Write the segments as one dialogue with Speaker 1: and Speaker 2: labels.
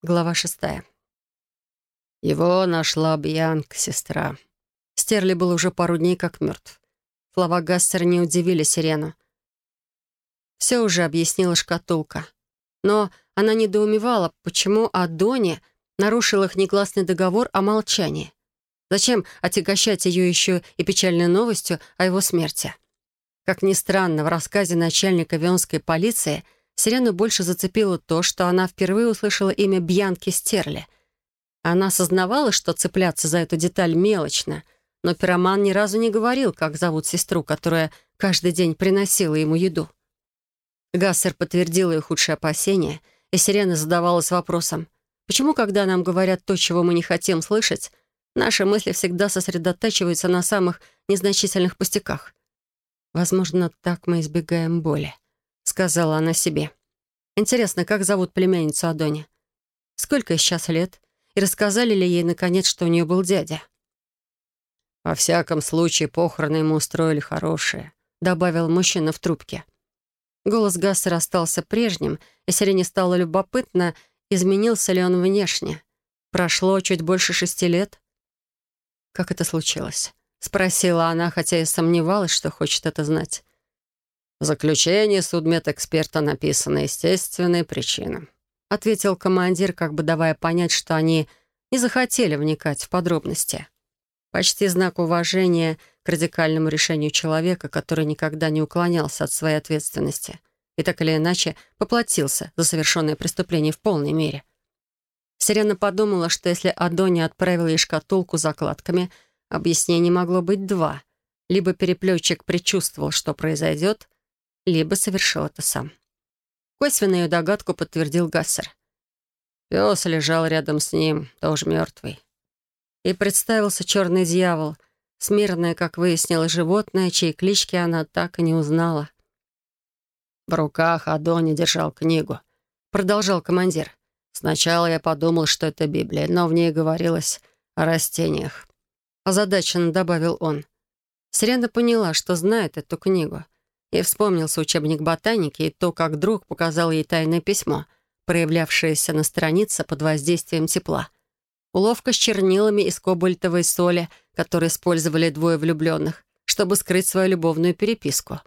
Speaker 1: Глава шестая. Его нашла Бьянка, сестра. Стерли был уже пару дней как мертв. Слова Гассера не удивили Сирену. Все уже объяснила шкатулка. Но она недоумевала, почему Адони нарушил их негласный договор о молчании. Зачем отягощать ее еще и печальной новостью о его смерти? Как ни странно, в рассказе начальника вионской полиции — Сирену больше зацепило то, что она впервые услышала имя Бьянки Стерли. Она осознавала, что цепляться за эту деталь мелочно, но пироман ни разу не говорил, как зовут сестру, которая каждый день приносила ему еду. Гассер подтвердил ее худшие опасения, и Сирена задавалась вопросом, почему, когда нам говорят то, чего мы не хотим слышать, наши мысли всегда сосредотачиваются на самых незначительных пустяках? Возможно, так мы избегаем боли сказала она себе. Интересно, как зовут племянницу Адони? Сколько ей сейчас лет? И рассказали ли ей, наконец, что у нее был дядя? «Во всяком случае, похороны ему устроили хорошие», — добавил мужчина в трубке. Голос Гассера остался прежним, и Сирене стало любопытно, изменился ли он внешне. Прошло чуть больше шести лет. «Как это случилось?» — спросила она, хотя и сомневалась, что хочет это знать. «В заключении судмедэксперта написаны естественные причины», ответил командир, как бы давая понять, что они не захотели вникать в подробности. Почти знак уважения к радикальному решению человека, который никогда не уклонялся от своей ответственности и так или иначе поплатился за совершенное преступление в полной мере. Сирена подумала, что если Адони отправил ей шкатулку закладками, объяснений могло быть два. Либо переплетчик предчувствовал, что произойдет, либо совершил это сам. Косвенно ее догадку подтвердил Гассер. Пес лежал рядом с ним, тоже мертвый. И представился черный дьявол, смирное, как выяснилось, животное, чьей клички она так и не узнала. В руках Адони держал книгу. Продолжал командир. Сначала я подумал, что это Библия, но в ней говорилось о растениях. Озадаченно добавил он. Сирена поняла, что знает эту книгу — и вспомнился учебник ботаники и то, как друг показал ей тайное письмо, проявлявшееся на странице под воздействием тепла. Уловка с чернилами из кобальтовой соли, которые использовали двое влюбленных, чтобы скрыть свою любовную переписку.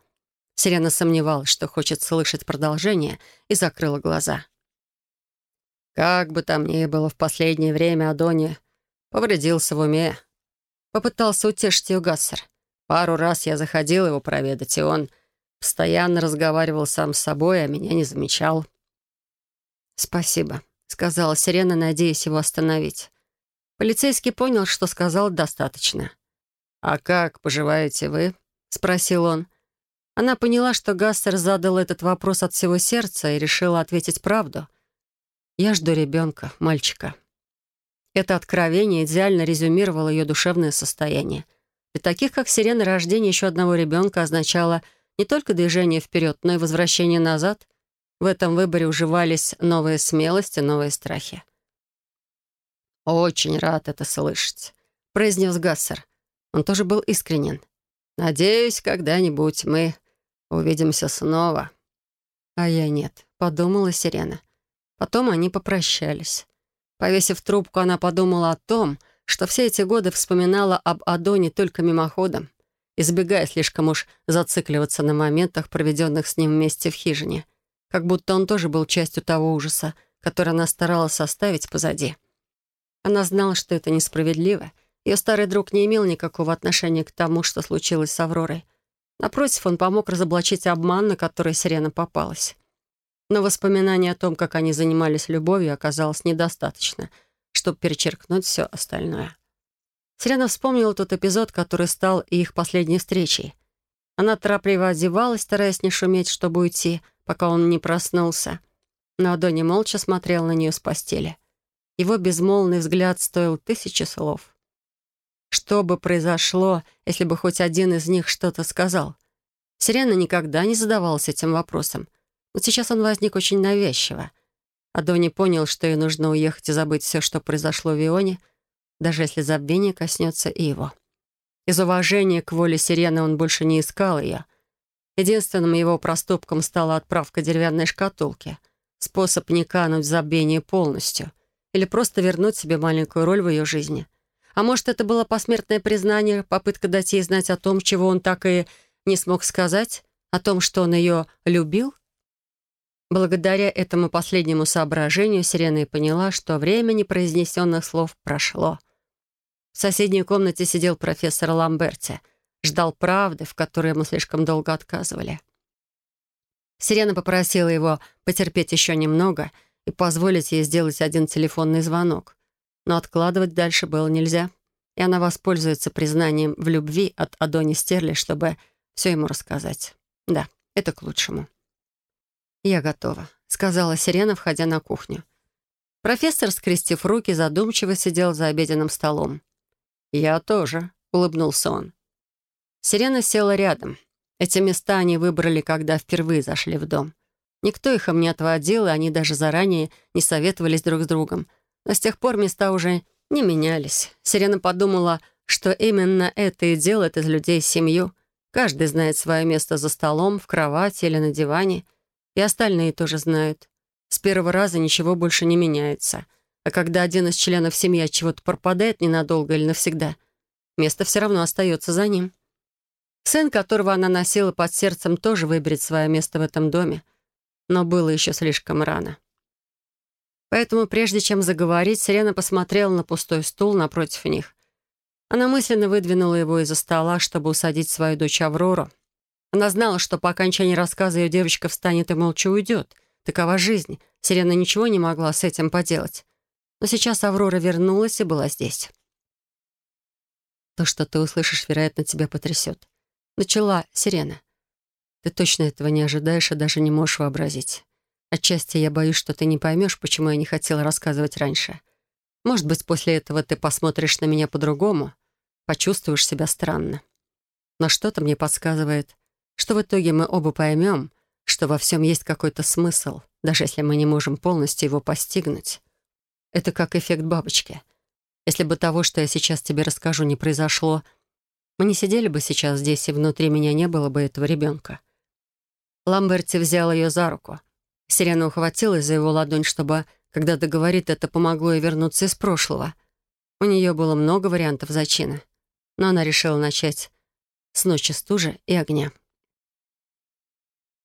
Speaker 1: Сирена сомневалась, что хочет слышать продолжение, и закрыла глаза. Как бы там ни было, в последнее время Адони повредился в уме. Попытался утешить ее Гассер. Пару раз я заходил его проведать, и он Постоянно разговаривал сам с собой, а меня не замечал. «Спасибо», — сказала Сирена, надеясь его остановить. Полицейский понял, что сказал достаточно. «А как поживаете вы?» — спросил он. Она поняла, что Гастер задал этот вопрос от всего сердца и решила ответить правду. «Я жду ребенка, мальчика». Это откровение идеально резюмировало ее душевное состояние. Для таких, как Сирена, рождение еще одного ребенка означало — не только движение вперед, но и возвращение назад. В этом выборе уживались новые смелости, новые страхи. «Очень рад это слышать», — произнес Гассер. Он тоже был искренен. «Надеюсь, когда-нибудь мы увидимся снова». «А я нет», — подумала Сирена. Потом они попрощались. Повесив трубку, она подумала о том, что все эти годы вспоминала об Адоне только мимоходом избегая слишком уж зацикливаться на моментах, проведенных с ним вместе в хижине, как будто он тоже был частью того ужаса, который она старалась оставить позади. Она знала, что это несправедливо. Ее старый друг не имел никакого отношения к тому, что случилось с Авророй. Напротив, он помог разоблачить обман, на который Сирена попалась. Но воспоминание о том, как они занимались любовью, оказалось недостаточно, чтобы перечеркнуть все остальное. Сирена вспомнила тот эпизод, который стал их последней встречей. Она торопливо одевалась, стараясь не шуметь, чтобы уйти, пока он не проснулся. Но Адони молча смотрел на нее с постели. Его безмолвный взгляд стоил тысячи слов. Что бы произошло, если бы хоть один из них что-то сказал? Сирена никогда не задавалась этим вопросом. Но сейчас он возник очень навязчиво. Адони понял, что ей нужно уехать и забыть все, что произошло в Ионе — даже если забвение коснется и его. Из уважения к воле сирены он больше не искал ее. Единственным его проступком стала отправка деревянной шкатулки, способ не кануть в забвение полностью или просто вернуть себе маленькую роль в ее жизни. А может, это было посмертное признание, попытка дать ей знать о том, чего он так и не смог сказать, о том, что он ее любил? Благодаря этому последнему соображению Сирена и поняла, что время непроизнесенных слов прошло. В соседней комнате сидел профессор Ламберти, ждал правды, в которой ему слишком долго отказывали. Сирена попросила его потерпеть еще немного и позволить ей сделать один телефонный звонок. Но откладывать дальше было нельзя, и она воспользуется признанием в любви от Адони Стерли, чтобы все ему рассказать. Да, это к лучшему. «Я готова», — сказала Сирена, входя на кухню. Профессор, скрестив руки, задумчиво сидел за обеденным столом. «Я тоже», — улыбнулся он. Сирена села рядом. Эти места они выбрали, когда впервые зашли в дом. Никто их им не отводил, и они даже заранее не советовались друг с другом. Но с тех пор места уже не менялись. Сирена подумала, что именно это и делает из людей семью. Каждый знает свое место за столом, в кровати или на диване. И остальные тоже знают. С первого раза ничего больше не меняется. А когда один из членов семьи от чего-то пропадает ненадолго или навсегда, место все равно остается за ним. Сын, которого она носила под сердцем, тоже выберет свое место в этом доме. Но было еще слишком рано. Поэтому, прежде чем заговорить, Сирена посмотрела на пустой стул напротив них. Она мысленно выдвинула его из-за стола, чтобы усадить свою дочь Аврору. Она знала, что по окончании рассказа ее девочка встанет и молча уйдет. Такова жизнь. Сирена ничего не могла с этим поделать. Но сейчас Аврора вернулась и была здесь. То, что ты услышишь, вероятно, тебя потрясет. Начала сирена. Ты точно этого не ожидаешь и даже не можешь вообразить. Отчасти я боюсь, что ты не поймешь, почему я не хотела рассказывать раньше. Может быть, после этого ты посмотришь на меня по-другому, почувствуешь себя странно. Но что-то мне подсказывает, что в итоге мы оба поймем, что во всем есть какой-то смысл, даже если мы не можем полностью его постигнуть. Это как эффект бабочки. Если бы того, что я сейчас тебе расскажу, не произошло — мы не сидели бы сейчас здесь, и внутри меня не было бы этого ребенка. Ламберти взял ее за руку. Сирена ухватилась за его ладонь, чтобы, когда договорит, это помогло ей вернуться из прошлого. У нее было много вариантов зачина, но она решила начать с ночи стужи и огня.